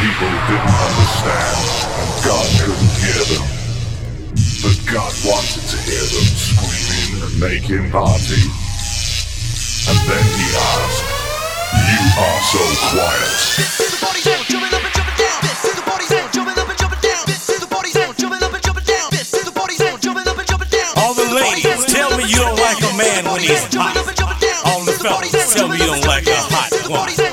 people didn't understand, and God couldn't hear them. But God wanted to hear them screaming and making party. And then he asked, You are so quiet. This is the party zone, jumping up and jumping down. This is the party zone, jumping up and jumping down. This is the party zone, jumping up and jumping down. This is the party zone, jumping up and jumping down. All the ladies, tell me you don't like a man when he's hot. All the fellas, tell me you don't like a hot one.